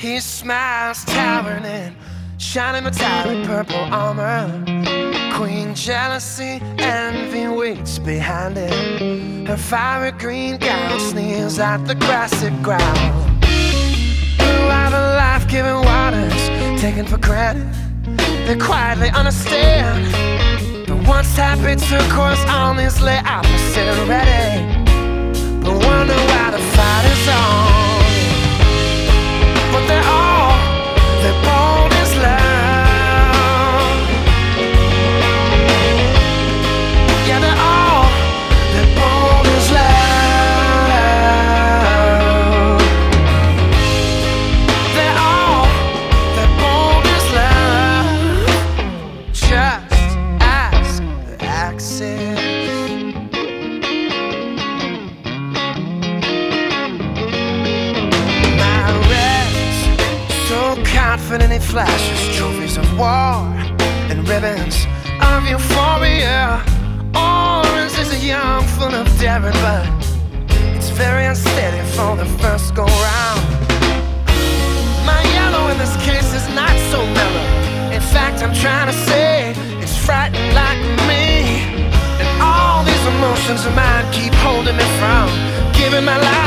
He smiles, towering in shining metallic purple armor. Queen jealousy, envy waits behind it. Her fiery green gown sneers at the grassy ground. Are the life-giving waters taken for granted. They quietly understand. The once happy turquoise armies lay opposite ready. But wonder why the fight is on. infinity flashes, trophies of war, and ribbons of euphoria. Orange is a young full of daring, but it's very unsteady for the first go round. My yellow in this case is not so mellow. In fact, I'm trying to say it's frightened like me. And all these emotions of mine keep holding me from giving my life.